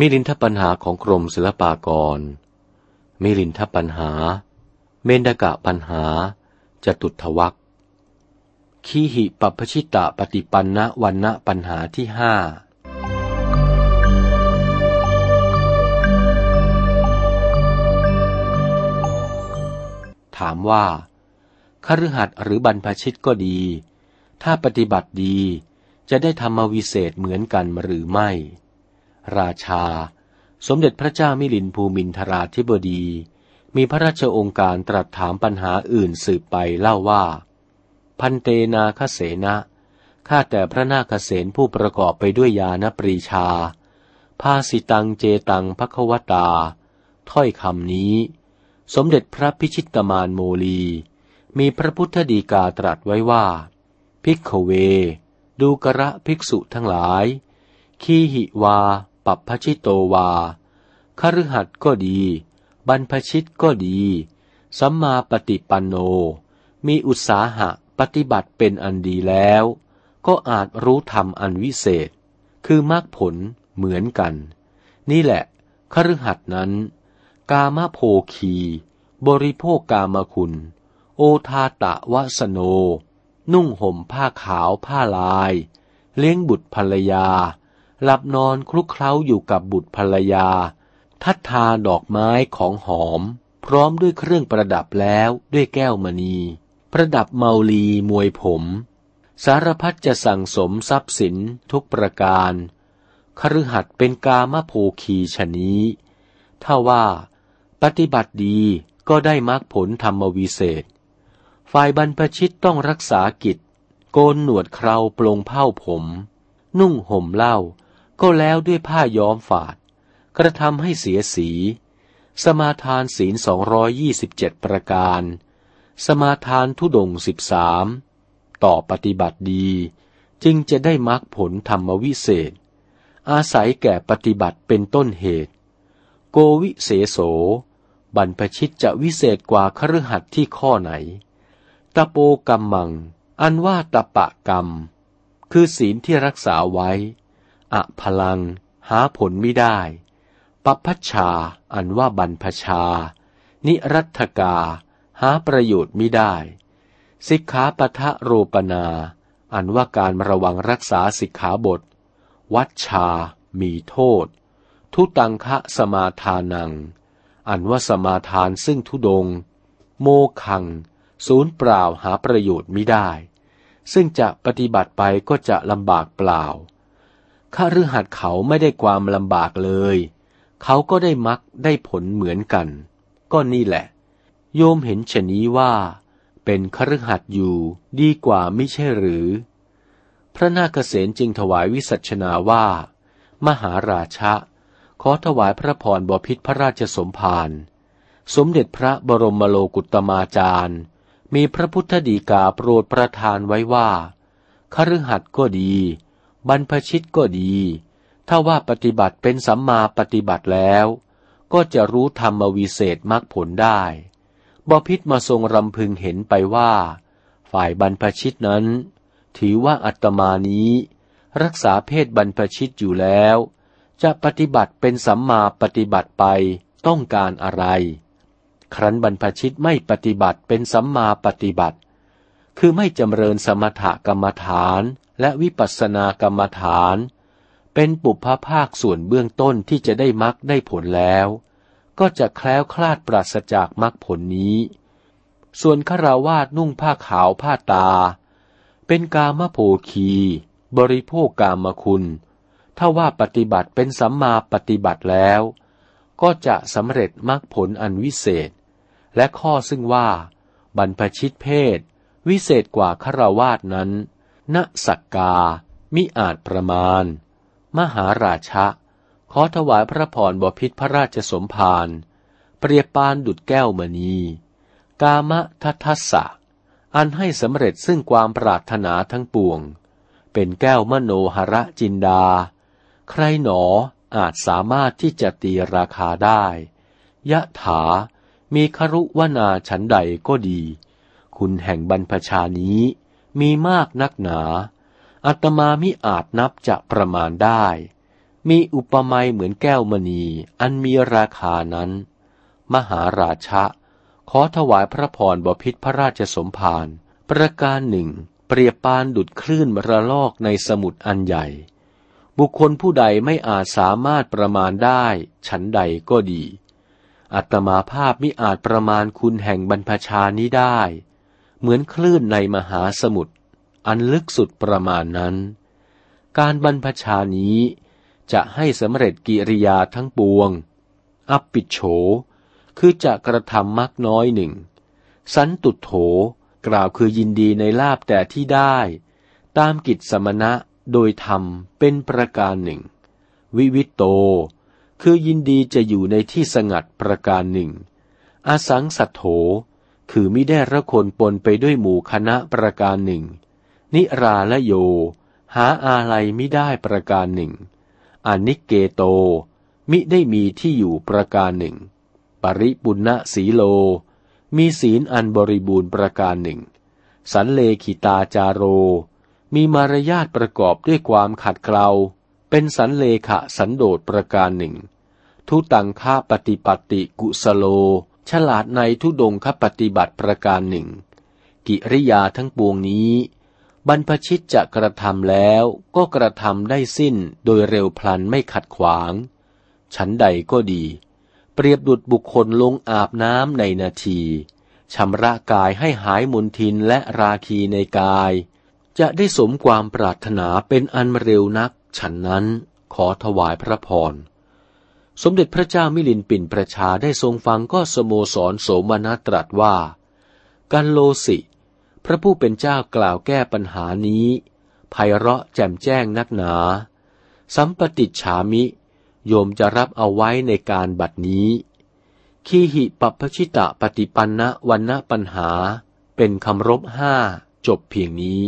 มิลินทปัญหาของกรมศิลปากร มิลินทปัญหา เมนดกะปัญหา จตุทวักขีหิปปชิตะปฏิปันนะวันนะปัญหาที่ห้าถามว่าคฤหัสหรือบรรพชิตก็ดี ถ้าปฏิบัติดีจะได้ธรรมวิเศษเหมือนกันหรือไม่ ราชา สมเด็จพระเจ้ามิลินภูมินทราธิบดี มีพระราชองค์การตรัสถามปัญหาอื่นสืบไปเล่าว่า พันเตนาคเสนะข้าแต่พระนาคเสนผู้ประกอบไปด้วยยานปรีชา ภาสิตังเจตังพระควตา ถ้อยคำนี้ สมเด็จพระพิชิตมานโมลี มีพระพุทธดีกาตรัสไว้ว่าพิกขเว ดูกระภิกษุทั้งหลาย ขีหิวา ปัปพชิโตวาคฤหัสก็ดี บรรพชิตก็ดี สัมมาปฏิปันโน มีอุตสาหะปฏิบัติเป็นอันดีแล้ว ก็อาจรู้ธรรมอันวิเศษ คือมรรคผลเหมือนกัน นี่แหละคฤหัสนั้น กามโภคี บริโภคกามคุณ โอทาตะวะสโน นุ่งห่มผ้าขาวผ้าลาย เลี้ยงบุตรภรรยา หลับนอนคลุกเคล้าอยู่กับบุตรภรรยา ทัดทาดอกไม้ของหอม พร้อมด้วยเครื่องประดับแล้วด้วยแก้วมณี ประดับเมาลีมวยผม สารพัดจะสั่งสมทรัพย์สินทุกประการคฤหัสเป็นกามโภคีชนี้ ถ้าว่า ปฏิบัติดีก็ได้มรรคผลธรรมวิเศษ ฝ่ายบรรพชิตต้องรักษากิจ โกนหนวดเคราปลงเผ้าผม นุ่งห่มเล่า ก็แล้วด้วยผ้าย้อมฝาด กระทำให้เสียสี สมาทานศีลสองร้อยยี่สิบเจ็ดประการ สมาทานทุดงสิบสามต่อปฏิบัติดีจึงจะได้มรรคผลธรรมวิเศษ อาศัยแก่ปฏิบัติเป็นต้นเหตุ โกวิเสโส บรรพชิตจะวิเศษกว่าคฤหัสที่ข้อไหน ตะโปกรรมัง อันว่าตะปะกรรม คือศีลที่รักษาไว้ อะพลัง หาผลไม่ได้ปัพชา อันว่าบรรพชา นิรัตกา หาประโยชน์ไม่ได้ สิกขาปทะโรปนา อันว่าการระวังรักษาสิกขาบท วัชชา มีโทษ ทุตังคะสมาทานัง อันว่าสมาทานซึ่งทุดง โมคัง ศูนย์เปล่าหาประโยชน์ไม่ได้ ซึ่งจะปฏิบัติไปก็จะลำบากเปล่า ข้ารือหัดเขาไม่ได้ความลำบากเลย เขาก็ได้มักได้ผลเหมือนกัน ก็นี่แหละ โยมเห็นชนี้ว่า เป็นคฤหัสอยู่ดีกว่าไม่ใช่หรือ พระนาคเษนจึงถวายวิสัชนาว่า มหาราชะ ขอถวายพระพรบพิษพระราชสมภารสมเด็จพระบรมโลกุตมาจารย์ มีพระพุทธดีกาโปรดประทานไว้ว่าคฤหัสถ์ก็ดี บรรพชิตก็ดี ถ้าว่าปฏิบัติเป็นสัมมาปฏิบัติแล้ว ก็จะรู้ธรรมวิเศษมรรคผลได้ บพิษมาทรงรำพึงเห็นไปว่า ฝ่ายบรรพชิตนั้น ถือว่าอัตมานี้ รักษาเพศบรรพชิตอยู่แล้ว จะปฏิบัติเป็นสัมมาปฏิบัติไปต้องการอะไร ครั้นบรรพชิตไม่ปฏิบัติเป็นสัมมาปฏิบัติ คือไม่จำเริญสมถกรรมฐานและวิปัสสนากรรมฐาน เป็นปุพภาคส่วนเบื้องต้นที่จะได้มรรคได้ผลแล้ว ก็จะแคล้วคลาดปราศจากมรรคผลนี้ ส่วนฆราวาสนุ่งผ้าขาวผ้าตา เป็นกามโภคี บริโภคกามคุณ ถ้าว่าปฏิบัติเป็นสัมมาปฏิบัติแล้ว ก็จะสำเร็จมรรคผลอันวิเศษ และข้อซึ่งว่า บรรพชิตเพศ วิเศษกว่าคราวาสนั้นณสักกา มิอาจประมาณ มหาราชะ ขอถวายพระพรบพิษพระราชสมภารเปรียบปานดุดแก้วมณี กามะทัทัสสะ อันให้สำเร็จซึ่งความปรารถนาทั้งปวง เป็นแก้วมโนหระจินดา ใครหนออาจสามารถที่จะตีราคาได้ ยะถา มีครุวนาฉันใดก็ดี คุณแห่งบรรพชานี้มีมากนักหนา อัตมามิอาจนับจะประมาณได้ มีอุปมาเหมือนแก้วมณีอันมีราคานั้น มหาราชะ ขอถวายพระพรบพิษพระราชสมภารประการหนึ่ง เปรียบปานดุดคลื่นระลอกในสมุทรอันใหญ่ บุคคลผู้ใดไม่อาจสามารถประมาณได้ ฉันใดก็ดี อัตมาภาพมิอาจประมาณคุณแห่งบรรพชานี้ได้ เหมือนคลื่นในมหาสมุทรอันลึกสุดประมาณนั้น การบรรพชานี้จะให้สำเร็จกิริยาทั้งปวง อัปปิโฉ คือจะกระทำมักน้อยหนึ่ง สันตุโถ กล่าวคือยินดีในลาบแต่ที่ได้ ตามกิจสมณะโดยธรรมเป็นประการหนึ่ง วิวิตโต คือยินดีจะอยู่ในที่สงัดประการหนึ่งอาสังสัตโถ คือมิได้ระคนปนไปด้วยหมู่คณะประการหนึ่ง นิราละโย หาอาลัยมิได้ประการหนึ่งอนิเกโต มิได้มีที่อยู่ประการหนึ่ง ปริปุณณสีโล มีศีลอันบริบูรณ์ประการหนึ่ง สันเลขิตาจาโร มีมารยาทประกอบด้วยความขัดเกลา เป็นสันเลขะสันโดษประการหนึ่ง ทุตังค่าปฏิปติกุสโล ฉลาดในทุดงคปฏิบัติประการหนึ่ง กิริยาทั้งปวงนี้ บรรพชิตจะกระทำแล้วก็กระทำได้สิ้นโดยเร็วพลันไม่ขัดขวาง ฉันใดก็ดี เปรียบดุดบุคคลลงอาบน้ำในนาทีชำระกายให้หายมุนทินและราคีในกาย จะได้สมความปรารถนาเป็นอันเร็วนัก ฉันนั้นขอถวายพระพร สมเด็จพระเจ้ามิลินปินประชาได้ทรงฟังก็สโมสรโสมนัตรัสว่า กันโลสิ พระผู้เป็นเจ้ากล่าวแก้ปัญหานี้ไพเราะแจ่มแจ้งนักหนา สัมปติฉามิ โยมจะรับเอาไว้ในการบัดนี้ขีหิปัพชิตะปฏิปันนะวันณปัญหา เป็นคำรบห้าจบเพียงนี้